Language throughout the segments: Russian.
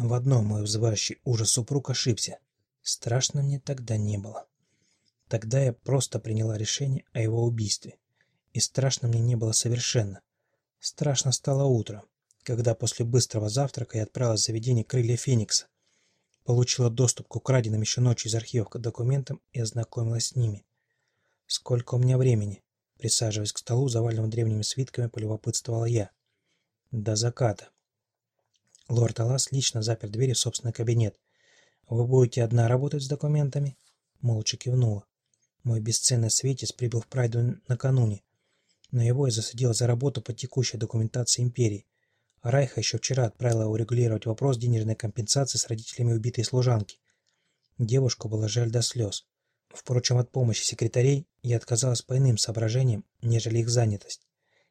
В одном мой вызывающий ужас супруг ошибся. Страшно мне тогда не было. Тогда я просто приняла решение о его убийстве. И страшно мне не было совершенно. Страшно стало утро, когда после быстрого завтрака я отправилась в заведение «Крылья Феникса». Получила доступ к украденным еще ночью из архивов документам и ознакомилась с ними. «Сколько у меня времени?» Присаживаясь к столу, заваленному древними свитками, полюбопытствовала я. «До заката». Лорд Алас лично запер дверь в собственный кабинет. «Вы будете одна работать с документами?» Молча кивнула. Мой бесценный Светис прибыл в Прайду накануне, но его я засадил за работу по текущей документации империи. Райха еще вчера отправила урегулировать вопрос денежной компенсации с родителями убитой служанки. Девушку было жаль до слез. Впрочем, от помощи секретарей я отказалась по иным соображениям, нежели их занятость.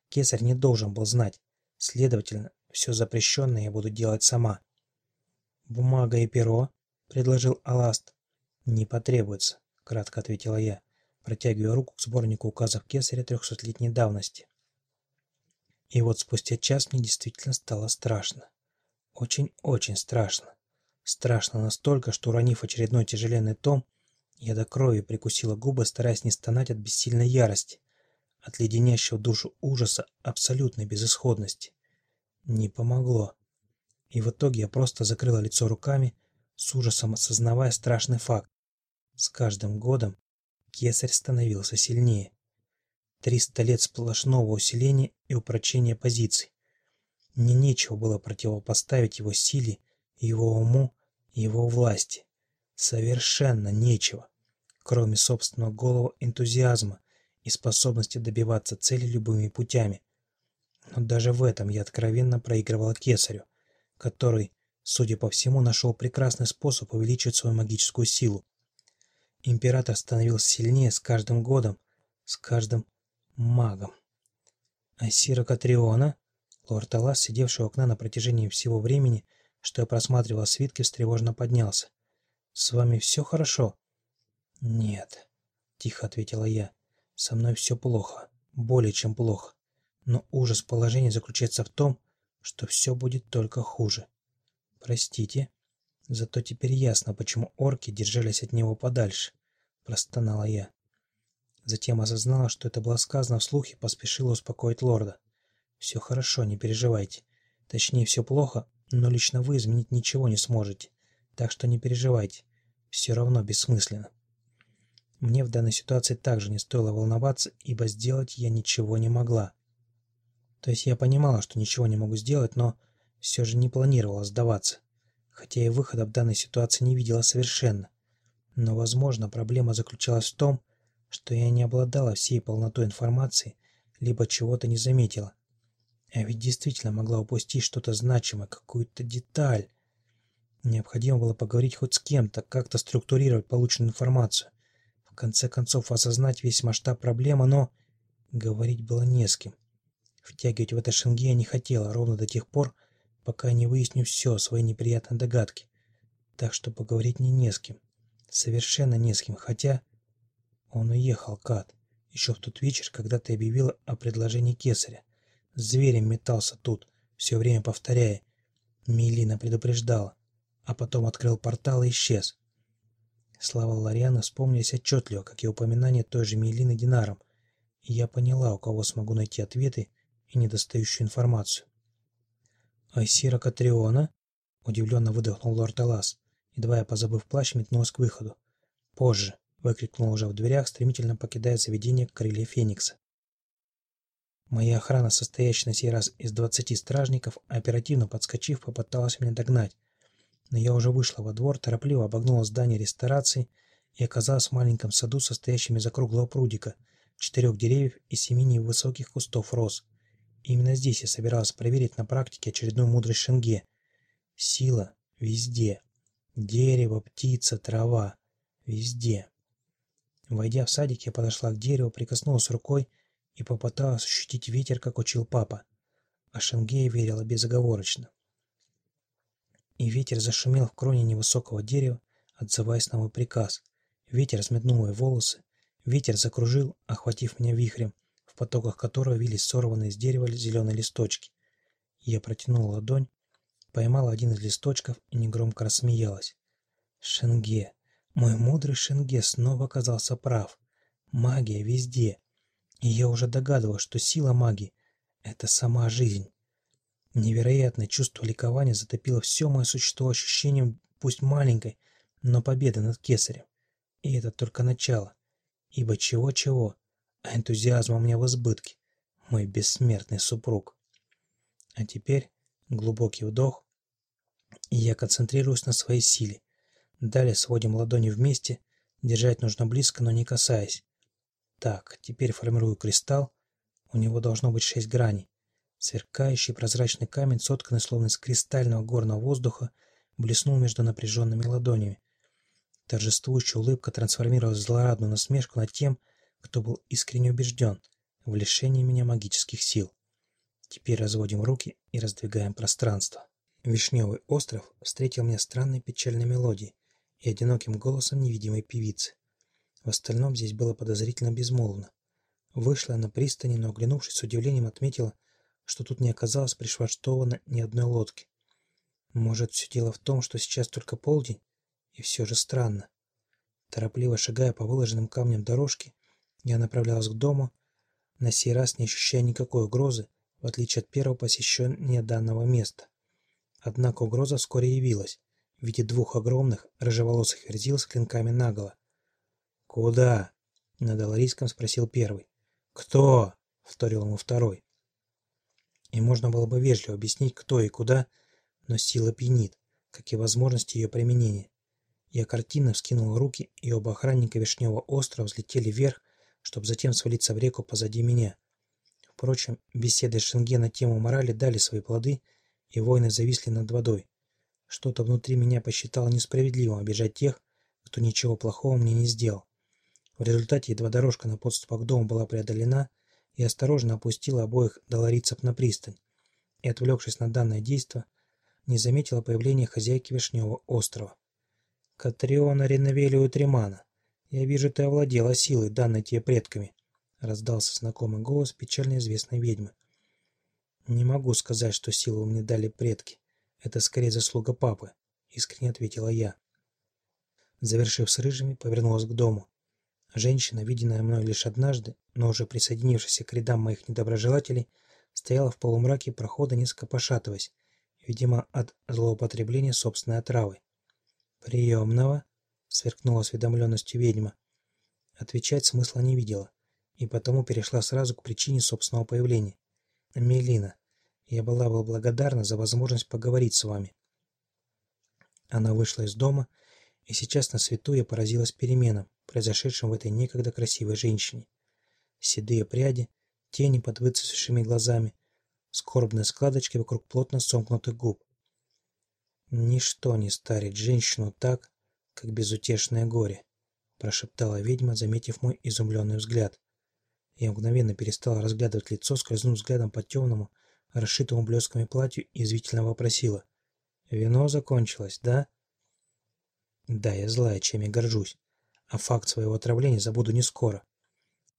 Кесарь не должен был знать. Следовательно, все запрещенное я буду делать сама. «Бумага и перо?» — предложил Аласт. «Не потребуется», — кратко ответила я, протягивая руку к сборнику указов Кесаря трехсотлетней давности. И вот спустя час мне действительно стало страшно. Очень-очень страшно. Страшно настолько, что, уронив очередной тяжеленный том, я до крови прикусила губы, стараясь не стонать от бессильной ярости, от леденящего душу ужаса абсолютной безысходности. Не помогло. И в итоге я просто закрыла лицо руками, с ужасом осознавая страшный факт. С каждым годом кесарь становился сильнее. Триста лет сплошного усиления и упрочения позиций. Мне нечего было противопоставить его силе, его уму его власти. Совершенно нечего, кроме собственного голого энтузиазма и способности добиваться цели любыми путями. Но даже в этом я откровенно проигрывал Кесарю, который, судя по всему, нашел прекрасный способ увеличить свою магическую силу. Император становился сильнее с каждым годом, с каждым магом. Асира Катриона, лорд Алас, сидевший у окна на протяжении всего времени, что я просматривал свитки, встревожно поднялся. «С вами все хорошо?» «Нет», — тихо ответила я. «Со мной все плохо, более чем плохо. Но ужас положения заключается в том, что все будет только хуже. Простите, зато теперь ясно, почему орки держались от него подальше», — простонала я. Затем осознала, что это было сказано вслух и поспешила успокоить лорда. «Все хорошо, не переживайте. Точнее, все плохо, но лично вы изменить ничего не сможете. Так что не переживайте. Все равно бессмысленно». Мне в данной ситуации также не стоило волноваться, ибо сделать я ничего не могла. То есть я понимала, что ничего не могу сделать, но все же не планировала сдаваться. Хотя и выхода в данной ситуации не видела совершенно. Но, возможно, проблема заключалась в том, что я не обладала всей полнотой информации, либо чего-то не заметила. А ведь действительно могла упустить что-то значимое, какую-то деталь. Необходимо было поговорить хоть с кем-то, как-то структурировать полученную информацию. В конце концов, осознать весь масштаб проблемы, но говорить было не с кем. Втягивать в это шенге я не хотела, ровно до тех пор, пока не выясню все, свои неприятные догадки. Так что поговорить мне не с кем. Совершенно не с кем, хотя... Он уехал, Кат, еще в тот вечер, когда ты объявила о предложении кесаря. Зверем метался тут, все время повторяя. Милина предупреждала, а потом открыл портал и исчез. Слова Ларианы вспомнились отчетливо, как и упоминание той же Милины Динаром, и я поняла, у кого смогу найти ответы и недостающую информацию. «Айсира Катриона?» — удивленно выдохнул лорд Алас, едва я, позабыв плащ, метнулась к выходу. «Позже», — выкрикнул уже в дверях, стремительно покидая заведение крылья Феникса. Моя охрана, состоящая на сей раз из двадцати стражников, оперативно подскочив, попыталась меня догнать. Но я уже вышла во двор, торопливо обогнула здание ресторации и оказалась в маленьком саду, состоящем из округлого прудика, четырех деревьев и семи невысоких кустов роз. Именно здесь я собирался проверить на практике очередную мудрость Шенге. Сила везде. Дерево, птица, трава. Везде. Войдя в садик, я подошла к дереву, прикоснулась рукой и попыталась ощутить ветер, как учил папа. А Шенгея верила безоговорочно. И ветер зашумел в кроне невысокого дерева, отзываясь на мой приказ. Ветер взметнул мои волосы. Ветер закружил, охватив меня вихрем, потоках которого вились сорванные с дерева зеленые листочки. Я протянул ладонь, поймала один из листочков и негромко рассмеялась. Шенге, мой мудрый Шенге снова оказался прав. Магия везде. И я уже догадывалась, что сила магии — это сама жизнь. Невероятное чувство ликования затопило все мое существо ощущением, пусть маленькой, но победы над кесарем. И это только начало. Ибо чего-чего, а энтузиазма меня в избытке, мой бессмертный супруг. А теперь глубокий вдох, и я концентрируюсь на своей силе. Далее сводим ладони вместе, держать нужно близко, но не касаясь. Так, теперь формирую кристалл, у него должно быть шесть граней. Сверкающий прозрачный камень, сотканный словно из кристального горного воздуха, блеснул между напряженными ладонями. Торжествующая улыбка трансформировалась в злорадную насмешку над тем, кто был искренне убежден в лишении меня магических сил. Теперь разводим руки и раздвигаем пространство. Вишневый остров встретил меня странной печальной мелодией и одиноким голосом невидимой певицы. В остальном здесь было подозрительно безмолвно. Вышла на пристани, но, оглянувшись с удивлением, отметила, что тут не оказалось пришвартовано ни одной лодки. Может, все дело в том, что сейчас только полдень? И все же странно. Торопливо шагая по выложенным камням дорожке, я направлялась к дому, на сей раз не ощущая никакой угрозы, в отличие от первого посещения данного места. Однако угроза вскоре явилась в виде двух огромных рыжеволосых верзил с клинками наголо. «Куда?» — на доларийском спросил первый. «Кто?» — вторил ему второй. И можно было бы вежливо объяснить, кто и куда, но сила пьянит, как и возможности ее применения. Я картинно вскинул руки, и оба охранника Вишневого острова взлетели вверх, чтобы затем свалиться в реку позади меня. Впрочем, беседы Шенге на тему морали дали свои плоды, и воины зависли над водой. Что-то внутри меня посчитало несправедливым обижать тех, кто ничего плохого мне не сделал. В результате едва дорожка на подступах к дому была преодолена, и осторожно опустила обоих доларицев на пристань, и, отвлекшись на данное действо, не заметила появления хозяйки Вишневого острова. «Катриона Реновелию Тремана, я вижу, ты овладела силой, данной тебе предками», раздался знакомый голос печально известной ведьмы. «Не могу сказать, что силу мне дали предки. Это скорее заслуга папы», — искренне ответила я. Завершив с рыжими, повернулась к дому. Женщина, виденная мной лишь однажды, но уже присоединившаяся к рядам моих недоброжелателей, стояла в полумраке прохода, низко пошатываясь, видимо, от злоупотребления собственной отравы. «Приемного?» — сверкнула осведомленностью ведьма. Отвечать смысла не видела, и потому перешла сразу к причине собственного появления. «Мелина, я была бы благодарна за возможность поговорить с вами». Она вышла из дома, и сейчас на свету я поразилась переменам, произошедшим в этой некогда красивой женщине. Седые пряди, тени под выцветшими глазами, скорбные складочки вокруг плотно сомкнутых губ. «Ничто не старит женщину так, как безутешное горе», прошептала ведьма, заметив мой изумленный взгляд. Я мгновенно перестала разглядывать лицо, скользнув взглядом по темному, расшитому блесками платью и извительно вопросила. «Вино закончилось, да?» «Да, я злая, чем я горжусь а факт своего отравления забуду не скоро.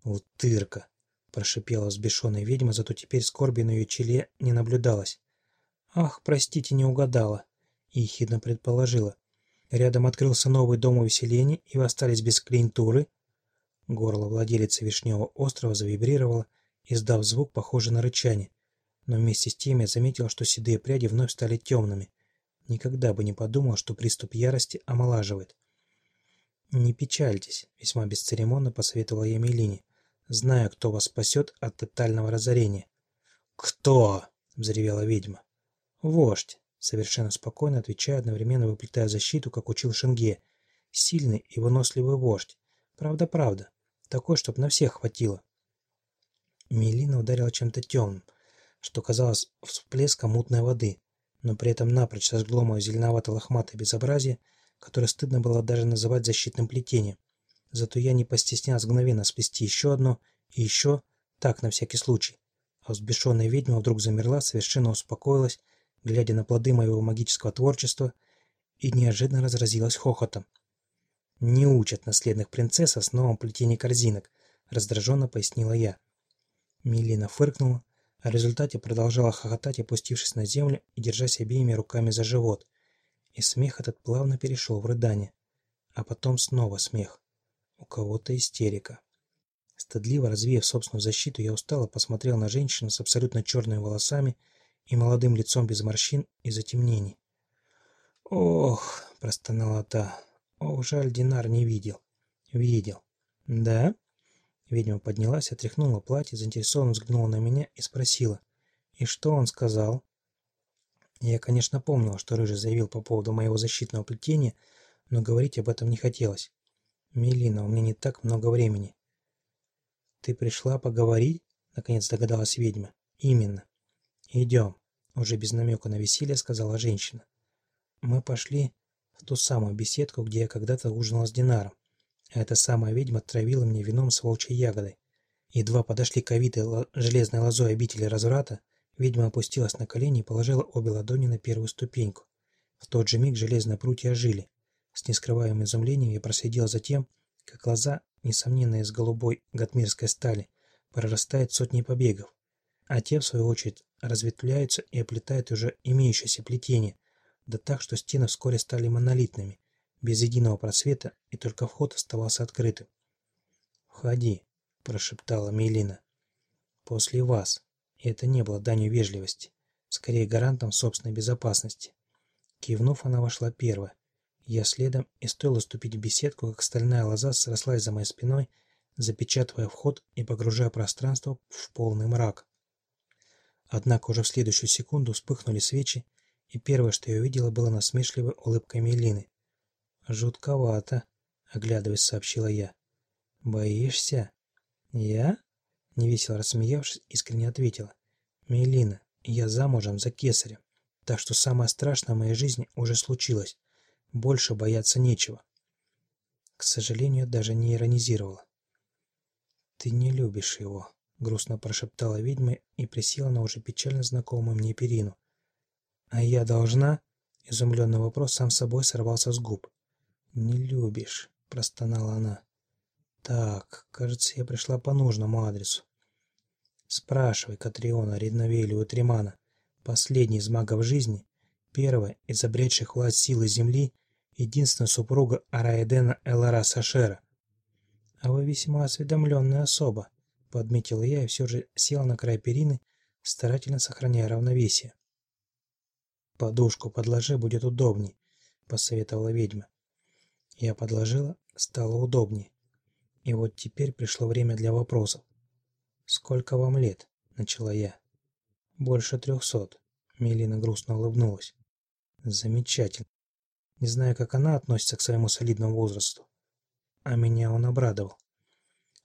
«Утырка!» – прошипела взбешенная ведьма, зато теперь скорби на ее челе не наблюдалось. «Ах, простите, не угадала!» – ехидно предположила. «Рядом открылся новый дом увеселений, и вы остались без клиентуры?» Горло владелицы Вишневого острова завибрировало, издав звук, похожий на рычание. Но вместе с тем я заметил, что седые пряди вновь стали темными. Никогда бы не подумал, что приступ ярости омолаживает. «Не печальтесь», — весьма бесцеремонно посоветовала я Мелине, зная, кто вас спасет от тотального разорения. «Кто?» — взревела ведьма. «Вождь», — совершенно спокойно отвечая, одновременно выплетая защиту, как учил Шенге. «Сильный и выносливый вождь. Правда-правда. Такой, чтоб на всех хватило». Мелина ударила чем-то темным, что казалось всплеском мутной воды, но при этом напрочь сожгло мое зеленовато-лохматое безобразие, которое стыдно было даже называть защитным плетением. Зато я не постеснялся мгновенно сплести еще одно и еще, так, на всякий случай. А взбешенная ведьма вдруг замерла, совершенно успокоилась, глядя на плоды моего магического творчества, и неожиданно разразилась хохотом. «Не учат наследных принцесс основам плетения корзинок», — раздраженно пояснила я. Мелина фыркнула, а в результате продолжала хохотать, опустившись на землю и держась обеими руками за живот. И смех этот плавно перешел в рыдание. А потом снова смех. У кого-то истерика. Стыдливо развеяв собственную защиту, я устало посмотрел на женщину с абсолютно черными волосами и молодым лицом без морщин и затемнений. «Ох!» – простонала та. «Ох, жаль, Динар не видел». «Видел». «Да?» Ведьма поднялась, отряхнула платье, заинтересованно взглянула на меня и спросила. «И что он сказал?» Я, конечно, помнил, что Рыжий заявил по поводу моего защитного плетения, но говорить об этом не хотелось. «Мелина, у меня не так много времени». «Ты пришла поговорить?» — наконец догадалась ведьма. «Именно». «Идем», — уже без намека на веселье сказала женщина. Мы пошли в ту самую беседку, где я когда-то ужинал с Динаром. А эта самая ведьма травила мне вином с волчьей ягодой. Едва подошли к овитой железной лозой обители разврата, ведьма опустилась на колени и положила обе ладони на первую ступеньку. В тот же миг железные прутья ожили. С нескрываемым изумлением я проследил за тем, как лоза, несомненно из голубой гатмирской стали, прорастает сотни побегов, а те, в свою очередь, разветвляются и оплетают уже имеющееся плетение, да так, что стены вскоре стали монолитными, без единого просвета, и только вход оставался открытым. «Входи», – прошептала Мелина. «После вас». И это не было данью вежливости, скорее гарантом собственной безопасности. Кивнув, она вошла первая. Я следом, и стоило ступить в беседку, как стальная лоза срослась за моей спиной, запечатывая вход и погружая пространство в полный мрак. Однако уже в следующую секунду вспыхнули свечи, и первое, что я увидела, было насмешливой улыбкой Мелины. «Жутковато», — оглядываясь, сообщила я. «Боишься?» «Я?» — невесело рассмеявшись, искренне ответила. «Мелина, я замужем за кесарем, так что самое страшное в моей жизни уже случилось. Больше бояться нечего». К сожалению, даже не иронизировала. «Ты не любишь его», — грустно прошептала ведьма и присела на уже печально знакомую мне перину. «А я должна?» — изумленный вопрос сам собой сорвался с губ. «Не любишь», — простонала она. «Так, кажется, я пришла по нужному адресу». «Спрашивай Катриона Редновелию Тримана, последний из магов жизни, первая из обретших власть силы Земли, единственная супруга Араэдена Элара Сашера». «А вы весьма осведомленная особа», — подметила я и все же села на край перины, старательно сохраняя равновесие. «Подушку подложи, будет удобней», — посоветовала ведьма. Я подложила, стало удобнее. И вот теперь пришло время для вопросов. «Сколько вам лет?» — начала я. «Больше трехсот», — Мелина грустно улыбнулась. «Замечательно. Не знаю, как она относится к своему солидному возрасту. А меня он обрадовал.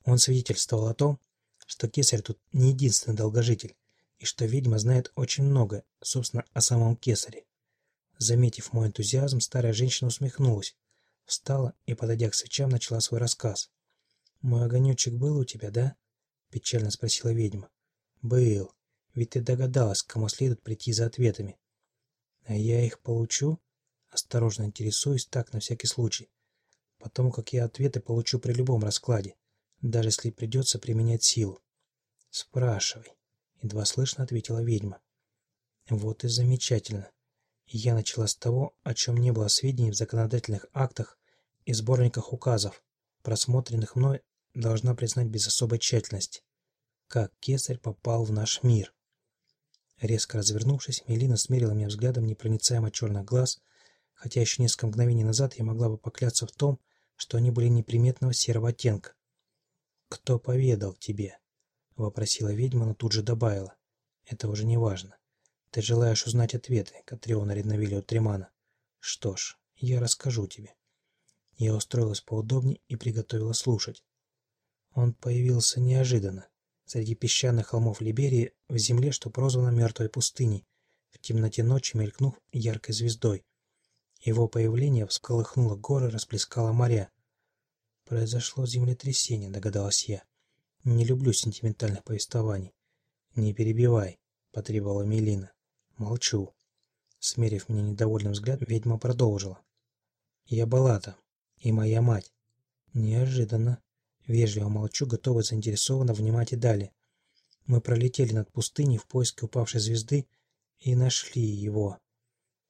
Он свидетельствовал о том, что кесарь тут не единственный долгожитель, и что ведьма знает очень много, собственно, о самом кесаре. Заметив мой энтузиазм, старая женщина усмехнулась, встала и, подойдя к свечам, начала свой рассказ. «Мой огонечек был у тебя, да?» – печально спросила ведьма. «Был. Ведь ты догадалась, к кому следует прийти за ответами». «А я их получу?» Осторожно интересуюсь так, на всякий случай. Потому как я ответы получу при любом раскладе, даже если придется применять силу. «Спрашивай». Едва слышно ответила ведьма. Вот и замечательно. я начала с того, о чем не было сведений в законодательных актах и сборниках указов, просмотренных мной, должна признать без особой тщательности. Как кесарь попал в наш мир. Резко развернувшись, Мелина смерила меня взглядом непроницаемо черных глаз, хотя еще несколько мгновений назад я могла бы покляться в том, что они были неприметного серого оттенка. «Кто поведал тебе?» — вопросила ведьма, но тут же добавила. «Это уже не важно. Ты желаешь узнать ответы, Катриона Редновилио Тримана. Что ж, я расскажу тебе». Я устроилась поудобнее и приготовила слушать. Он появился неожиданно, среди песчаных холмов Либерии, в земле, что прозвана Мертвой пустыней, в темноте ночи мелькнув яркой звездой. Его появление всколыхнуло горы, расплескало моря. Произошло землетрясение, догадалась я. Не люблю сентиментальных повествований. Не перебивай, потребовала Мелина. Молчу. Смерив меня недовольным взглядом, ведьма продолжила. Я Балата. И моя мать. Неожиданно. Вежливо молчу, готова заинтересованно внимать и далее. Мы пролетели над пустыней в поиске упавшей звезды и нашли его.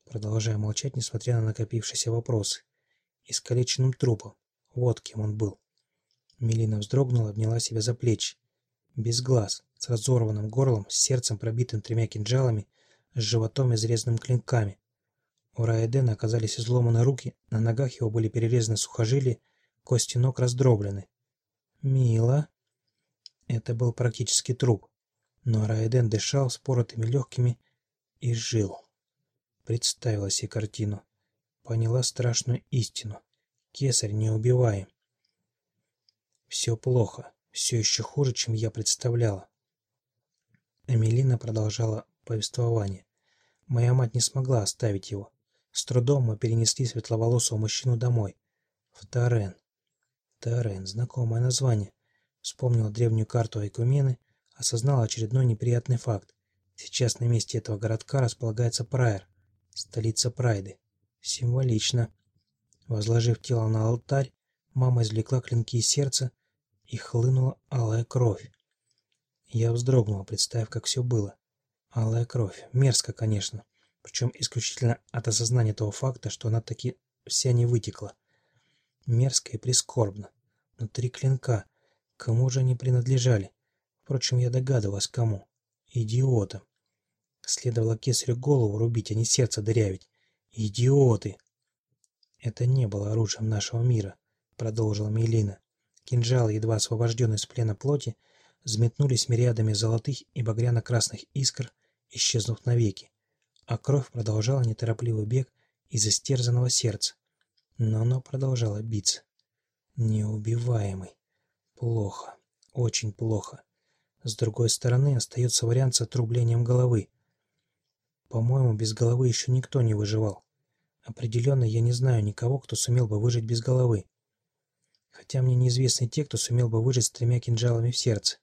Продолжая молчать, несмотря на накопившиеся вопросы. Искалеченным трупом. Вот кем он был. Мелина вздрогнула, обняла себя за плечи. Без глаз, с разорванным горлом, с сердцем, пробитым тремя кинжалами, с животом, изрезанным клинками. У Раэдена оказались изломаны руки, на ногах его были перерезаны сухожилия, кости ног раздроблены. Мило. Это был практически труп. Но Раэден дышал с поротыми легкими и жил. Представила себе картину. Поняла страшную истину. Кесарь не убиваем. Все плохо. Все еще хуже, чем я представляла. Эмилина продолжала повествование. Моя мать не смогла оставить его. С трудом мы перенесли светловолосого мужчину домой. В Тарен. Тарен. Знакомое название. Вспомнил древнюю карту Айкумены, осознал очередной неприятный факт. Сейчас на месте этого городка располагается Прайер, столица Прайды. Символично. Возложив тело на алтарь, мама извлекла клинки из сердца и хлынула алая кровь. Я вздрогнул, представив, как все было. Алая кровь. Мерзко, конечно причем исключительно от осознания того факта, что она таки вся не вытекла. Мерзко и прискорбно. Внутри клинка. Кому же они принадлежали? Впрочем, я догадывалась, кому. Идиотам. Следовало кесарю голову рубить, а не сердце дырявить. Идиоты! Это не было оружием нашего мира, продолжила Мелина. Кинжалы, едва освобожденные из плена плоти, взметнулись мириадами золотых и багряно-красных искр, исчезнув навеки а кровь продолжала неторопливый бег из истерзанного сердца. Но оно продолжало биться. Неубиваемый. Плохо. Очень плохо. С другой стороны, остается вариант с отрублением головы. По-моему, без головы еще никто не выживал. Определенно, я не знаю никого, кто сумел бы выжить без головы. Хотя мне неизвестны те, кто сумел бы выжить с тремя кинжалами в сердце.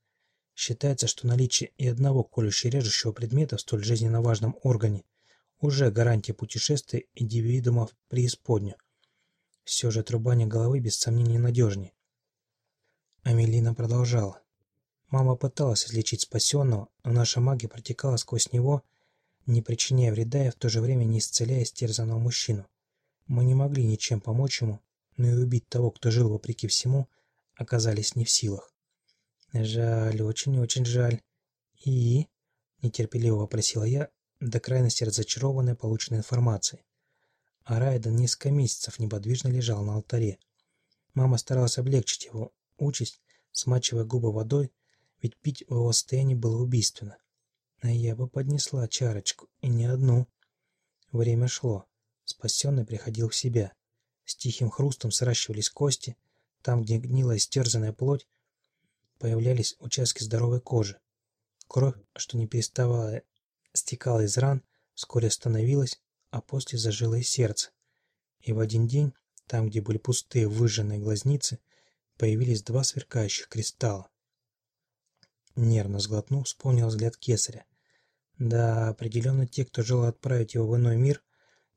Считается, что наличие и одного колюще-режущего предмета в столь жизненно важном органе уже гарантия путешествия индивидуума в преисподнюю. Все же отрубание головы без сомнения надежнее. Амелина продолжала. Мама пыталась излечить спасенного, но наша магия протекала сквозь него, не причиняя вреда и в то же время не исцеляя стерзанного мужчину. Мы не могли ничем помочь ему, но и убить того, кто жил вопреки всему, оказались не в силах. Жаль, очень-очень жаль. И... Нетерпеливо вопросила я, до крайности разочарованная полученной информацией. А Райден несколько месяцев неподвижно лежал на алтаре. Мама старалась облегчить его участь, смачивая губы водой, ведь пить в его состоянии было убийственно. А я бы поднесла чарочку, и не одну. Время шло. Спасенный приходил в себя. С тихим хрустом сращивались кости, там, где гнила истерзанная плоть, появлялись участки здоровой кожи. Кровь, что не переставая стекала из ран, вскоре остановилась, а после зажило и сердце. И в один день, там, где были пустые выжженные глазницы, появились два сверкающих кристалла. Нервно сглотнув, вспомнил взгляд кесаря. Да, определенно те, кто желал отправить его в иной мир,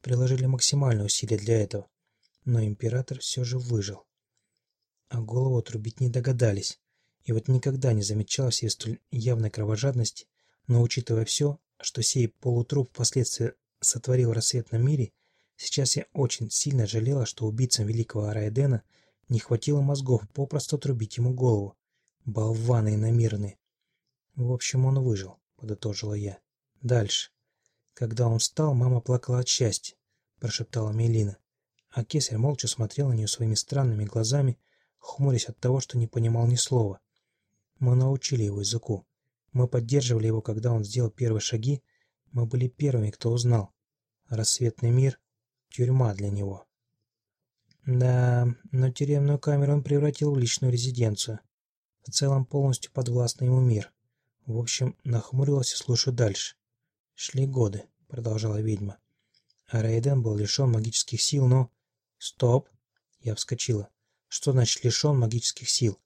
приложили максимальные усилия для этого. Но император все же выжил. А голову отрубить не догадались. И вот никогда не замечал себе столь явной кровожадности, но учитывая все, что сей полутруп впоследствии сотворил в рассветном мире, сейчас я очень сильно жалела, что убийцам великого Арайдена не хватило мозгов попросту отрубить ему голову. Болваны иномирные. В общем, он выжил, подытожила я. Дальше. Когда он встал, мама плакала от счастья, прошептала Мелина. А кесарь молча смотрел на нее своими странными глазами, хмурясь от того, что не понимал ни слова. Мы научили его языку. Мы поддерживали его, когда он сделал первые шаги. Мы были первыми, кто узнал. Рассветный мир — тюрьма для него. Да, но тюремную камеру он превратил в личную резиденцию. В целом полностью подвластный ему мир. В общем, нахмурился, слушаю дальше. Шли годы, продолжала ведьма. А Рейден был лишен магических сил, но... Стоп! Я вскочила. Что значит лишен магических сил?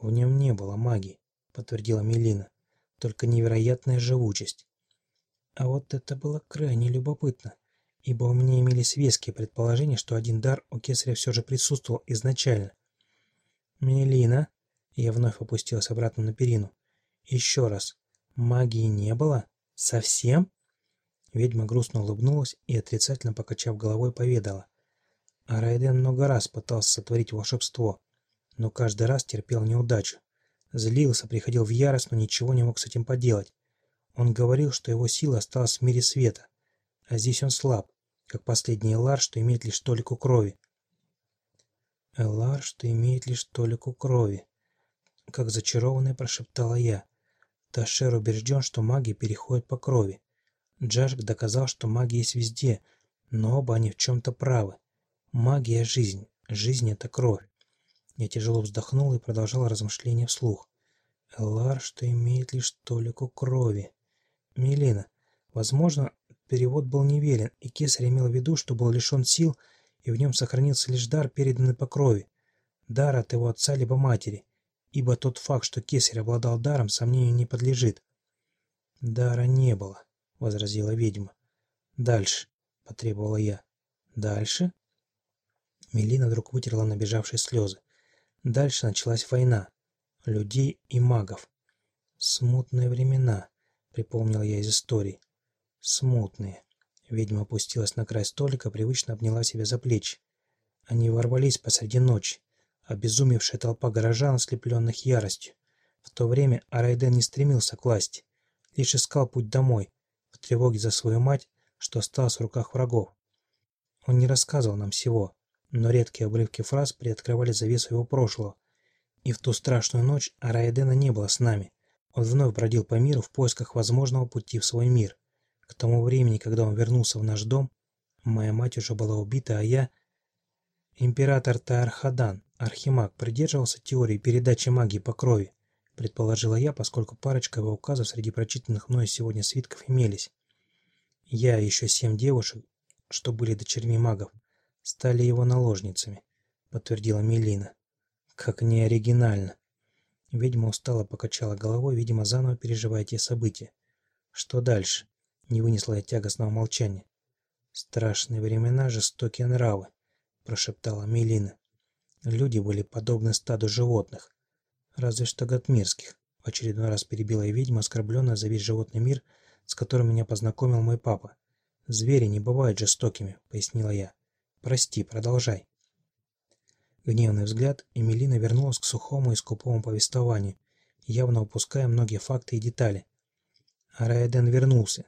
В нем не было магии, подтвердила Мелина только невероятная живучесть. А вот это было крайне любопытно, ибо у меня имелись веские предположения, что один дар у кесаря все же присутствовал изначально. «Мелина», — я вновь опустилась обратно на перину, Еще раз. Магии не было? Совсем? Ведьма грустно улыбнулась и, отрицательно покачав головой, поведала. А Райден много раз пытался сотворить волшебство, но каждый раз терпел неудачу. Злился, приходил в ярость, но ничего не мог с этим поделать. Он говорил, что его сила осталась в мире света, а здесь он слаб, как последний Элар, что имеет лишь толику крови. Элар, что имеет лишь толику крови. Как зачарованная прошептала я. Ташер убежден, что магия переходит по крови. Джашк доказал, что магия есть везде, но оба они в чем-то правы. Магия – жизнь, жизнь – это кровь. Я тяжело вздохнул и продолжал размышления вслух. Элар, что имеет лишь толику крови. Мелина. Возможно, перевод был неверен, и Кесарь имел в виду, что был лишен сил, и в нем сохранился лишь дар, переданный по крови. Дар от его отца либо матери, ибо тот факт, что Кесарь обладал даром, сомнению не подлежит. «Дара не было», — возразила ведьма. «Дальше», — потребовала я. «Дальше?» Мелина вдруг вытерла набежавшие слезы. Дальше началась война. Людей и магов. Смутные времена, припомнил я из истории. Смутные. Ведьма опустилась на край столика, привычно обняла себя за плечи. Они ворвались посреди ночи. Обезумевшая толпа горожан, ослепленных яростью. В то время Арайден не стремился к власти, лишь искал путь домой, в тревоге за свою мать, что осталось в руках врагов. Он не рассказывал нам всего, но редкие обрывки фраз приоткрывали завесу его прошлого. И в ту страшную ночь Араэдена не было с нами. Он вновь бродил по миру в поисках возможного пути в свой мир. К тому времени, когда он вернулся в наш дом, моя мать уже была убита, а я... Император Таархадан, архимаг, придерживался теории передачи магии по крови, предположила я, поскольку парочка его указов среди прочитанных мною сегодня свитков имелись. Я и еще семь девушек, что были дочерьми магов, стали его наложницами, подтвердила Мелина. Как неоригинально. Ведьма устало покачала головой, видимо, заново переживая те события. Что дальше? Не вынесла я тягостного молчания. Страшные времена, жестокие нравы, прошептала Мелина. Люди были подобны стаду животных, разве что гатмирских. В очередной раз перебила я ведьма, оскорбленная за весь животный мир, с которым меня познакомил мой папа. «Звери не бывают жестокими», — пояснила я. Прости, продолжай. Гневный взгляд, Эмилина вернулась к сухому и скупому повествованию, явно упуская многие факты и детали. Раэден вернулся.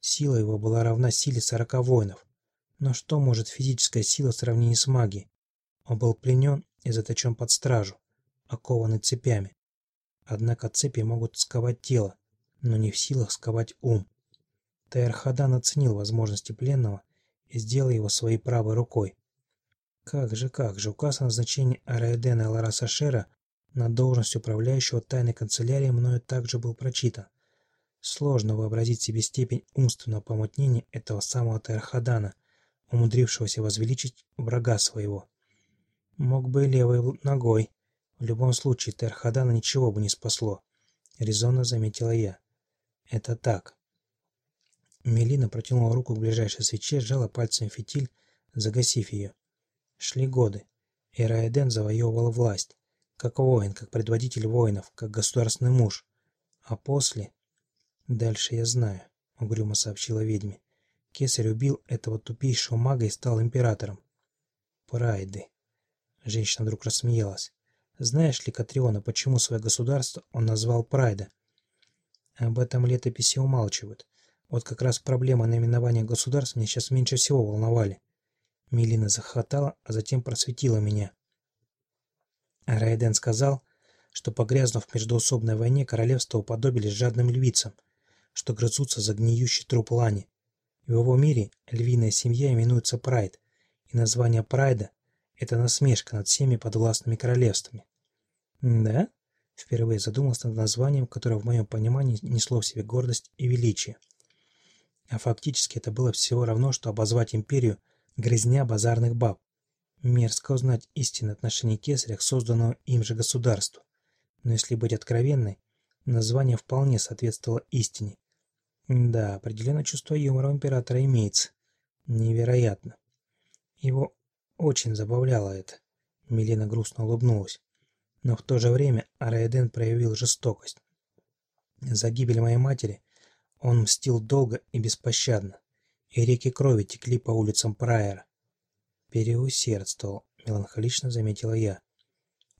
Сила его была равна силе сорока воинов. Но что может физическая сила в сравнении с магией? Он был пленен и заточен под стражу, окованный цепями. Однако цепи могут сковать тело, но не в силах сковать ум. Тайрхадан оценил возможности пленного и сделал его своей правой рукой. Как же, как же, указ о назначении Араэдена Лараса Шера на должность управляющего тайной канцелярией мною также был прочитан. Сложно вообразить себе степень умственного помутнения этого самого Тайрхадана, умудрившегося возвеличить врага своего. Мог бы и левой ногой. В любом случае, Тайрхадана ничего бы не спасло, резонно заметила я. Это так. Мелина протянула руку к ближайшей свече, сжала пальцем фитиль, загасив ее. Шли годы, и Раэден завоевывал власть, как воин, как предводитель воинов, как государственный муж. А после... Дальше я знаю, угрюмо сообщила ведьме. Кесарь убил этого тупейшего мага и стал императором. Прайды. Женщина вдруг рассмеялась. Знаешь ли, Катриона, почему свое государство он назвал Прайда? Об этом летописи умалчивают. Вот как раз проблема наименования государств меня сейчас меньше всего волновали. Милина захохотала, а затем просветила меня. Райден сказал, что погрязнув в междоусобной войне, королевства уподобились жадным львицам, что грызутся за гниющий труп лани. В его мире львиная семья именуется Прайд, и название Прайда – это насмешка над всеми подвластными королевствами. «Да?» – впервые задумался над названием, которое в моем понимании несло в себе гордость и величие. А фактически это было всего равно, что обозвать империю грязня базарных баб. Мерзко узнать истинное отношение кесаря к созданному им же государству. Но если быть откровенной, название вполне соответствовало истине. Да, определенно чувство юмора императора имеется. Невероятно. Его очень забавляло это. Милена грустно улыбнулась. Но в то же время Араэден проявил жестокость. За гибель моей матери он мстил долго и беспощадно, и реки крови текли по улицам Прайера. Переусердствовал, меланхолично заметила я.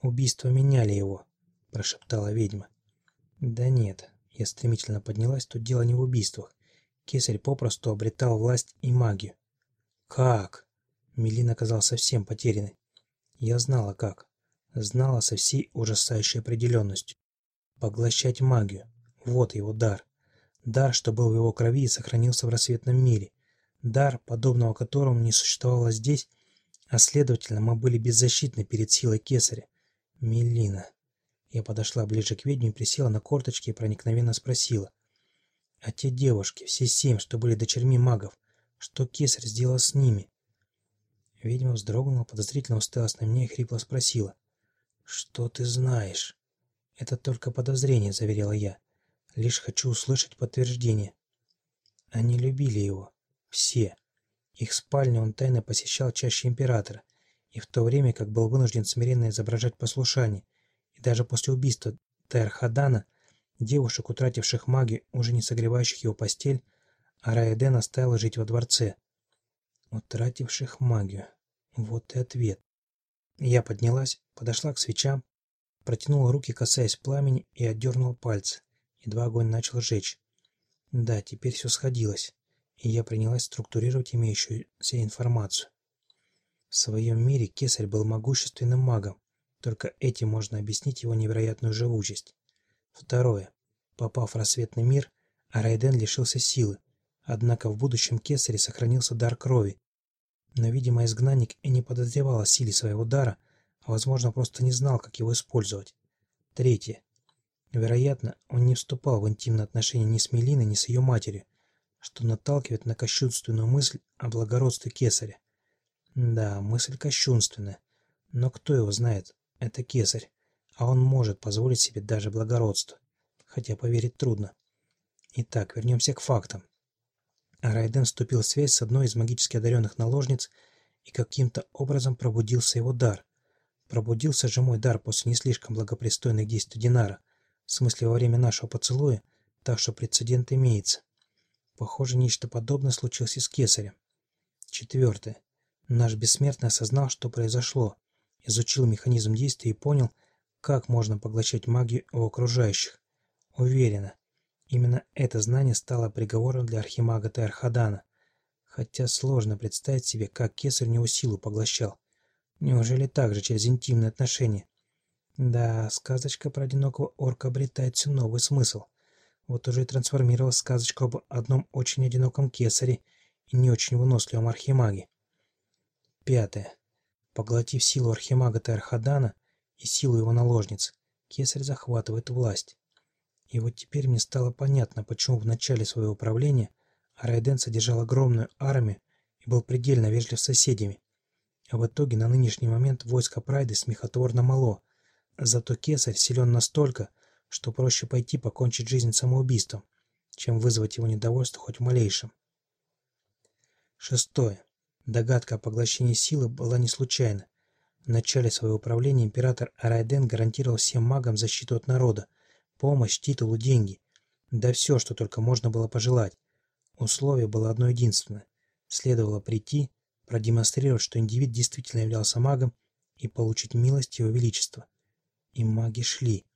Убийства меняли его, прошептала ведьма. Да нет, я стремительно поднялась, тут дело не в убийствах. Кесарь попросту обретал власть и магию. Как? Мелин оказался совсем потерянной. Я знала как. Знала со всей ужасающей определенностью. Поглощать магию. Вот его дар. Дар, что был в его крови и сохранился в рассветном мире. Дар, подобного которому не существовало здесь, а следовательно, мы были беззащитны перед силой кесаря. Мелина. Я подошла ближе к ведьме, присела на корточки и проникновенно спросила. А те девушки, все семь, что были дочерьми магов, что кесарь сделал с ними? Ведьма вздрогнула, подозрительно уставилась на меня и хрипло спросила. «Что ты знаешь?» «Это только подозрение», — заверила я. «Лишь хочу услышать подтверждение». Они любили его. Все. Их спальню он тайно посещал чаще императора, и в то время как был вынужден смиренно изображать послушание, и даже после убийства Терхадана, девушек, утративших магию, уже не согревающих его постель, Араэден оставил жить во дворце. Утративших магию. Вот и ответ. Я поднялась, подошла к свечам, протянула руки, касаясь пламени, и отдернула пальцы. Едва огонь начал жечь. Да, теперь все сходилось, и я принялась структурировать имеющуюся информацию. В своем мире Кесарь был могущественным магом, только этим можно объяснить его невероятную живучесть. Второе. Попав в рассветный мир, Арайден лишился силы, однако в будущем Кесаре сохранился дар крови, но, видимо, изгнанник и не подозревал о силе своего дара, а, возможно, просто не знал, как его использовать. Третье. Вероятно, он не вступал в интимные отношения ни с Мелиной, ни с ее матерью, что наталкивает на кощунственную мысль о благородстве кесаря. Да, мысль кощунственная, но кто его знает, это кесарь, а он может позволить себе даже благородство, хотя поверить трудно. Итак, вернемся к фактам. Райден вступил в связь с одной из магически одаренных наложниц, и каким-то образом пробудился его дар. Пробудился же мой дар после не слишком благопристойных действий Динара, в смысле во время нашего поцелуя, так что прецедент имеется. Похоже, нечто подобное случилось и с Кесарем. Четвертое. Наш бессмертный осознал, что произошло, изучил механизм действия и понял, как можно поглощать магию у окружающих. Уверенно, Именно это знание стало приговором для архимага Тайрхадана. Хотя сложно представить себе, как кесарь него силу поглощал. Неужели так же, через интимные отношения? Да, сказочка про одинокого орка обретает все новый смысл. Вот уже и трансформировалась сказочка об одном очень одиноком кесаре и не очень выносливом архимаге. Пятое. Поглотив силу архимага Тайрхадана и силу его наложниц, кесарь захватывает власть. И вот теперь мне стало понятно, почему в начале своего правления Райден содержал огромную армию и был предельно вежлив с соседями. А в итоге на нынешний момент войско Прайды смехотворно мало, зато кесарь силен настолько, что проще пойти покончить жизнь самоубийством, чем вызвать его недовольство хоть в малейшем. Шестое. Догадка о поглощении силы была не случайна. В начале своего правления император Арайден гарантировал всем магам защиту от народа, Помощь, титулу, деньги. Да все, что только можно было пожелать. Условие было одно единственное. Следовало прийти, продемонстрировать, что индивид действительно являлся магом и получить милость его величества. И маги шли.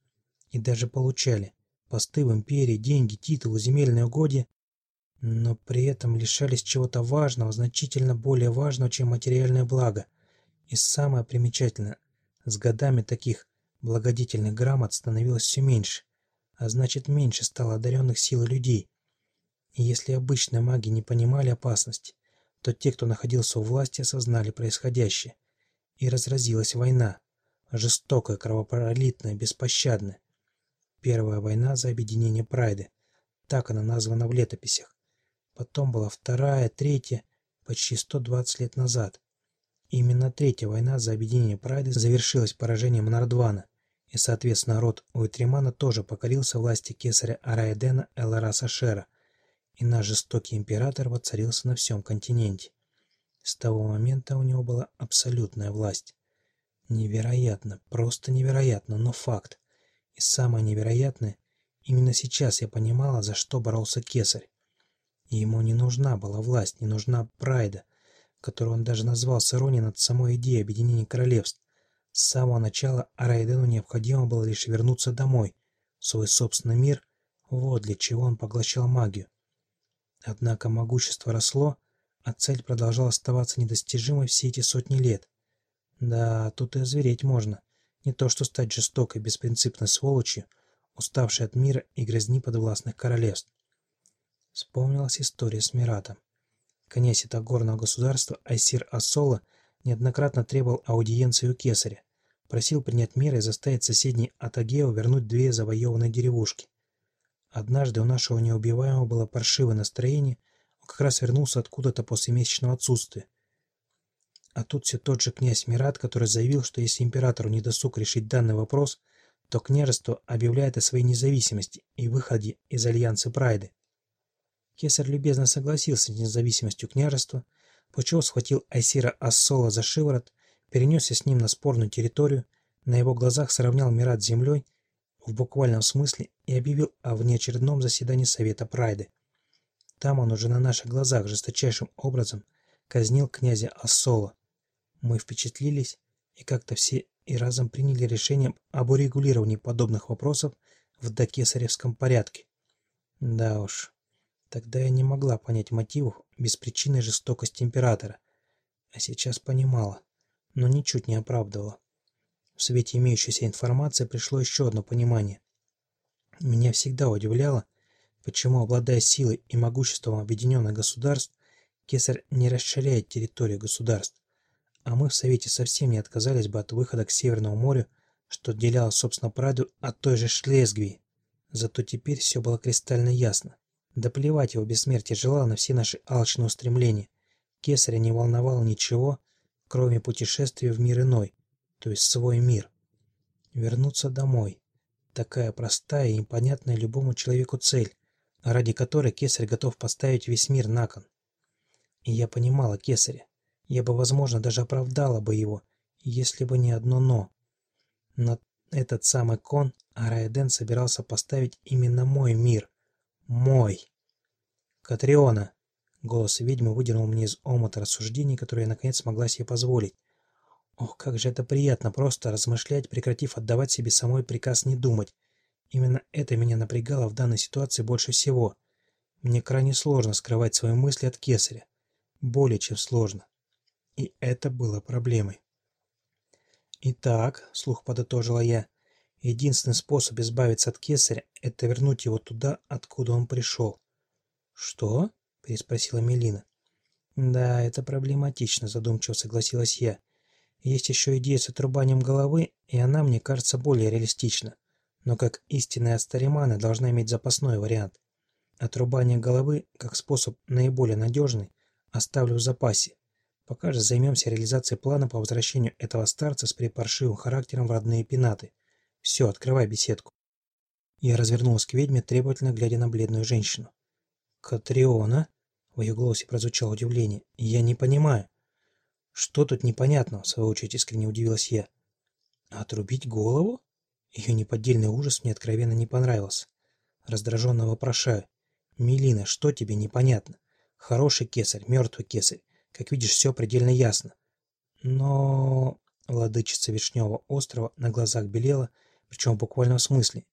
И даже получали. Посты в империи, деньги, титулы, земельные угодья. Но при этом лишались чего-то важного, значительно более важного, чем материальное благо. И самое примечательное, с годами таких благодетельных грамот становилось все меньше а значит меньше стало одаренных силой людей. И если обычные маги не понимали опасности, то те, кто находился у власти, осознали происходящее. И разразилась война. Жестокая, кровопролитная, беспощадная. Первая война за объединение Прайды. Так она названа в летописях. Потом была вторая, третья, почти 120 лет назад. Именно третья война за объединение Прайды завершилась поражением Нардвана и, соответственно, род Уитримана тоже покорился власти кесаря Араэдена Элараса Шера, и наш жестокий император воцарился на всем континенте. С того момента у него была абсолютная власть. Невероятно, просто невероятно, но факт. И самое невероятное, Именно сейчас я понимала, за что боролся кесарь. И ему не нужна была власть, не нужна прайда, которую он даже назвал с иронией над самой идеей объединения королевств. С самого начала Арайдену необходимо было лишь вернуться домой, в свой собственный мир, вот для чего он поглощал магию. Однако могущество росло, а цель продолжала оставаться недостижимой все эти сотни лет. Да, тут и озвереть можно. Не то что стать жестокой, беспринципной сволочью, уставшей от мира и грязни подвластных королевств. Вспомнилась история с Миратом. Князь этого горного государства Айсир Ассола неоднократно требовал аудиенции у кесаря, просил принять меры и заставить соседний Атагео вернуть две завоеванные деревушки. Однажды у нашего неубиваемого было паршивое настроение, он как раз вернулся откуда-то после месячного отсутствия. А тут все тот же князь Мират, который заявил, что если императору не досуг решить данный вопрос, то княжество объявляет о своей независимости и выходе из альянса Прайды. Кесарь любезно согласился с независимостью княжества, после схватил Айсира Ассола за шиворот, перенесся с ним на спорную территорию, на его глазах сравнял Мират с землей в буквальном смысле и объявил о внеочередном заседании Совета Прайды. Там он уже на наших глазах жесточайшим образом казнил князя Ассола. Мы впечатлились и как-то все и разом приняли решение об урегулировании подобных вопросов в докесаревском порядке. Да уж, тогда я не могла понять мотивов беспричинной жестокости императора, а сейчас понимала, но ничуть не оправдывала. В свете имеющейся информации пришло еще одно понимание. Меня всегда удивляло, почему, обладая силой и могуществом объединенных государств, Кесарь не расширяет территорию государств. А мы в Совете совсем не отказались бы от выхода к Северному морю, что отделяло, собственно, Праду от той же Шлезвии. Зато теперь все было кристально ясно. Да плевать его бессмертие желал на все наши алчные устремления. Кесаря не волновало ничего, кроме путешествия в мир иной, то есть свой мир. Вернуться домой. Такая простая и непонятная любому человеку цель, ради которой Кесарь готов поставить весь мир на кон. И я понимала Кесаря. Я бы, возможно, даже оправдала бы его, если бы не одно «но». На этот самый кон Араэден собирался поставить именно мой мир. Мой. «Катриона!» Голос ведьмы выдернул мне из омута рассуждений, которые я наконец смогла себе позволить. Ох, как же это приятно просто размышлять, прекратив отдавать себе самой приказ не думать. Именно это меня напрягало в данной ситуации больше всего. Мне крайне сложно скрывать свои мысли от кесаря. Более чем сложно. И это было проблемой. «Итак», — слух подытожила я, — «единственный способ избавиться от кесаря — это вернуть его туда, откуда он пришел». «Что?» — переспросила Мелина. «Да, это проблематично», — задумчиво согласилась я. «Есть еще идея с отрубанием головы, и она, мне кажется, более реалистична. Но как истинная старимана должна иметь запасной вариант. Отрубание головы, как способ наиболее надежный, оставлю в запасе. Пока же займемся реализацией плана по возвращению этого старца с припаршивым характером в родные пенаты. Все, открывай беседку. Я развернулась к ведьме, требовательно глядя на бледную женщину. «Катриона?» В ее голосе прозвучало удивление. «Я не понимаю». «Что тут непонятного?» В свою очередь искренне удивилась я. «Отрубить голову?» Ее неподдельный ужас мне откровенно не понравился. Раздраженно вопрошаю. «Мелина, что тебе непонятно? Хороший кесарь, мертвый кесарь. Как видишь, все предельно ясно. Но... Владычица Вишневого острова на глазах белела, причем в буквальном смысле.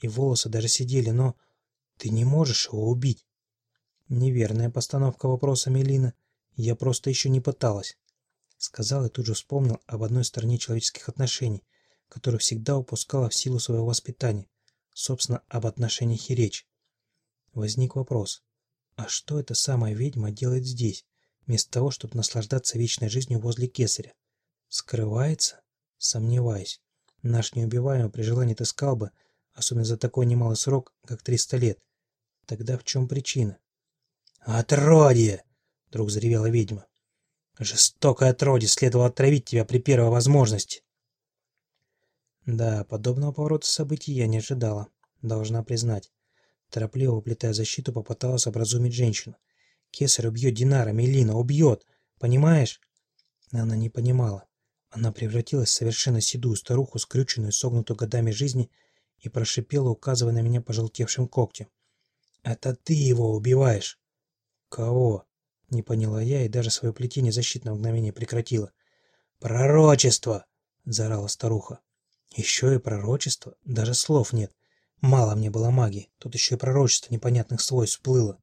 И волосы даже сидели, но... Ты не можешь его убить. Неверная постановка вопроса Мелина. Я просто еще не пыталась. Сказал и тут же вспомнил об одной стороне человеческих отношений, которую всегда упускала в силу своего воспитания. Собственно, об отношениях и речь. Возник вопрос. А что эта самая ведьма делает здесь? вместо того, чтобы наслаждаться вечной жизнью возле кесаря. Скрывается? Сомневаюсь. Наш неубиваемый при желании отыскал бы, особенно за такой немалый срок, как 300 лет. Тогда в чем причина? «Отродье!» — вдруг заревела ведьма. «Жестокое отродье! Следовало отравить тебя при первой возможности!» Да, подобного поворота событий я не ожидала, должна признать. Торопливо уплетая защиту, попыталась образумить женщину. Кесарь убьет Динара, Мелина, убьет. Понимаешь? Она не понимала. Она превратилась в совершенно седую старуху, скрюченную, согнутую годами жизни, и прошипела, указывая на меня пожелтевшим когтем. «Это ты его убиваешь!» «Кого?» — не поняла я и даже свое плетение защитного мгновения прекратила. «Пророчество!» — заорала старуха. «Еще и пророчество? Даже слов нет. Мало мне было магии, тут еще и пророчество непонятных свойств всплыло».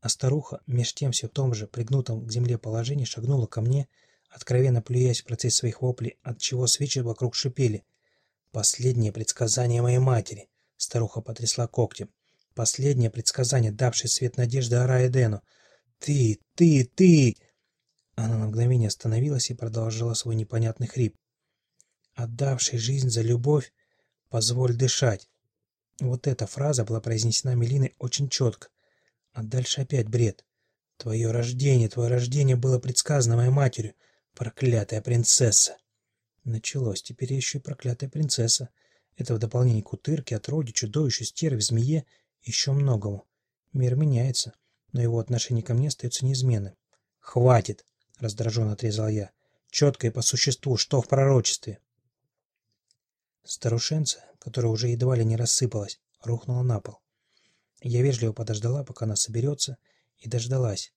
А старуха, меж тем все в том же пригнутом к земле положении, шагнула ко мне, откровенно плюясь в процесс своих воплей, от чего свечи вокруг шипели. «Последнее предсказание моей матери!» — старуха потрясла когтем. «Последнее предсказание, давшее свет надежды Араэдену! Ты, ты, ты!» Она на мгновение остановилась и продолжила свой непонятный хрип. «Отдавший жизнь за любовь, позволь дышать!» Вот эта фраза была произнесена Мелиной очень четко, а дальше опять бред. Твое рождение, твое рождение было предсказано моей матерью, проклятая принцесса. Началось, теперь еще и проклятая принцесса. Это в дополнение к утырке, отроде, чудовищу, стерве, змее еще многому. Мир меняется, но его отношение ко мне остается неизменным. «Хватит!» — раздраженно отрезал я. «Четко и по существу, что в пророчестве?» Старушенца, которая уже едва ли не рассыпалась, рухнула на пол. Я вежливо подождала, пока она соберется, и дождалась.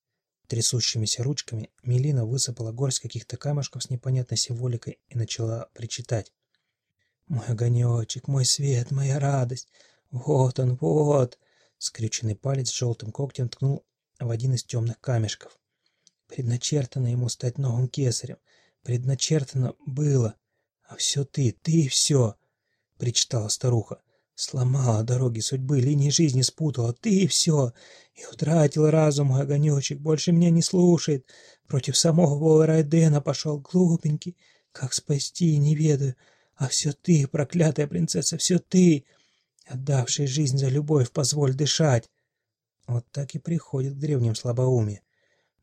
Трясущимися ручками Мелина высыпала горсть каких-то камешков с непонятной символикой и начала причитать. «Мой огонечек, мой свет, моя радость! Вот он, вот!» Скрюченный палец с желтым когтем ткнул в один из темных камешков. Предначертано ему стать новым кесарем. Предначертано было. А все ты, ты все, — причитала старуха. Сломала дороги судьбы, линии жизни спутала, ты и все. И утратил разум, огонечек, больше меня не слушает. Против самого Волрайдена пошел глупенький. Как спасти, не ведаю. А все ты, проклятая принцесса, все ты, отдавшая жизнь за любовь, позволь дышать. Вот так и приходит к древним слабоумие.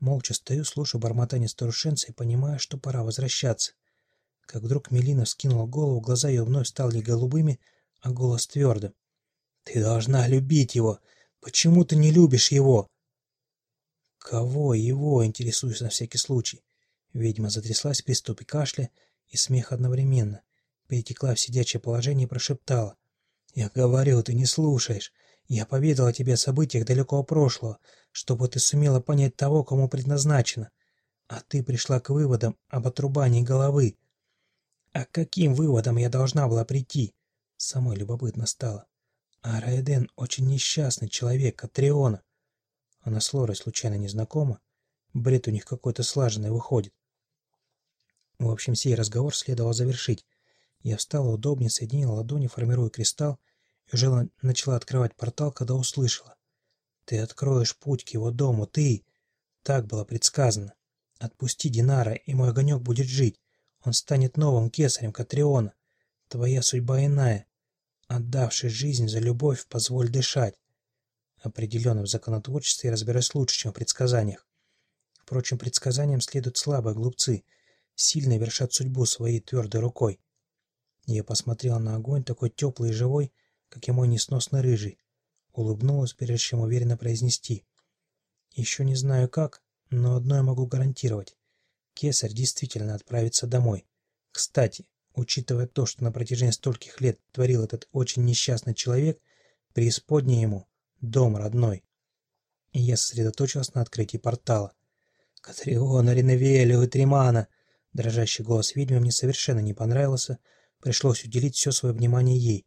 Молча стою, слушаю бормотание старушенца и понимаю, что пора возвращаться. Как вдруг Мелина вскинула голову, глаза ее вновь стали голубыми, а голос твердым. «Ты должна любить его! Почему ты не любишь его?» «Кого его?» — интересуюсь на всякий случай. Ведьма затряслась в приступе кашля и смех одновременно. Перетекла в сидячее положение и прошептала. «Я говорю, ты не слушаешь. Я поведала тебе о событиях далекого прошлого, чтобы ты сумела понять того, кому предназначено. А ты пришла к выводам об отрубании головы. А к каким выводам я должна была прийти? Самой любопытно стало. А Раэден очень несчастный человек, Катриона. Она с Лорой случайно не знакома? Бред у них какой-то слаженный выходит. В общем, сей разговор следовало завершить. Я встала удобнее, соединила ладони, формируя кристалл, и уже начала открывать портал, когда услышала. «Ты откроешь путь к его дому, ты!» Так было предсказано. «Отпусти Динара, и мой огонек будет жить. Он станет новым кесарем Катриона. Твоя судьба иная. Отдавший жизнь за любовь, позволь дышать. Определенно, в законотворчестве разбираюсь лучше, чем в предсказаниях. Впрочем, предсказаниям следуют слабые глупцы, сильно вершат судьбу своей твердой рукой. Я посмотрела на огонь, такой теплый и живой, как и мой несносный рыжий. Улыбнулась, прежде чем уверенно произнести. Еще не знаю как, но одно я могу гарантировать. Кесарь действительно отправится домой. Кстати, Учитывая то, что на протяжении стольких лет творил этот очень несчастный человек, преисподняя ему дом родной. И я сосредоточился на открытии портала. «Катриона, Реневиэля, Тримана!» Дрожащий голос ведьмы мне совершенно не понравился, пришлось уделить все свое внимание ей.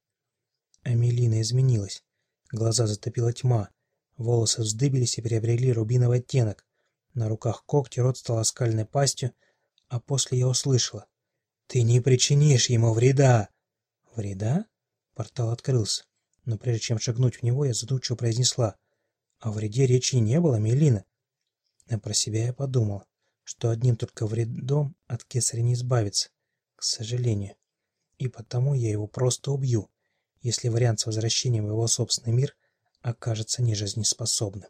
Амелина изменилась. Глаза затопила тьма, волосы вздыбились и приобрели рубиновый оттенок. На руках когти, рот стал оскальной пастью, а после я услышала. Ты не причинишь ему вреда. Вреда? Портал открылся. Но прежде чем шагнуть в него, я задумчиво произнесла. О вреде речи не было, Мелина. А про себя я подумал, что одним только вредом от кесаря не избавиться, к сожалению. И потому я его просто убью, если вариант с возвращением в его собственный мир окажется нежизнеспособным.